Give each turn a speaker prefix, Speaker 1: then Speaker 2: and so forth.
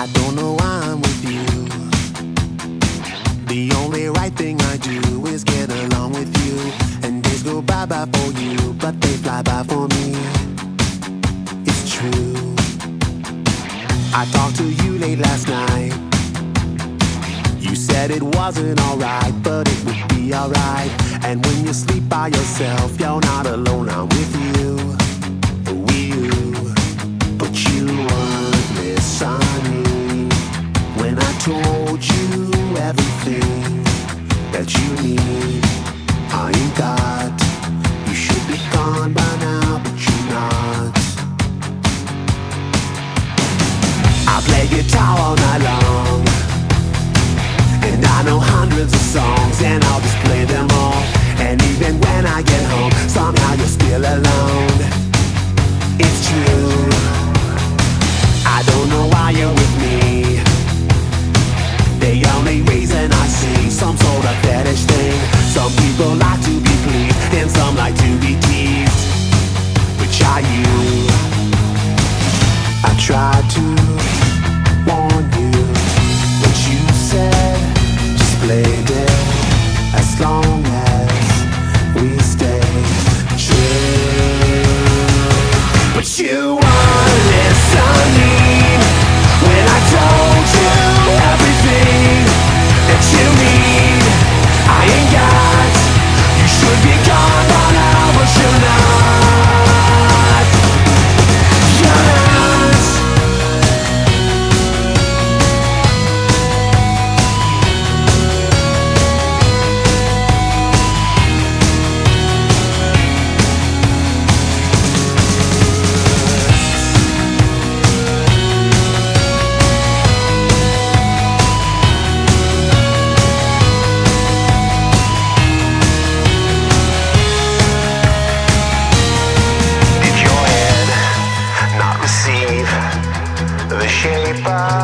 Speaker 1: I don't know why I'm with you. The only right thing I do is get along with you. And days go bye bye for you, but they fly by for me. It's true. I talked to you late last night. You said it wasn't alright, but it would be alright. And when you sleep by yourself, you're not alone, I'm with you. Guitar all night long. And I know hundreds of songs, and I'll you 25.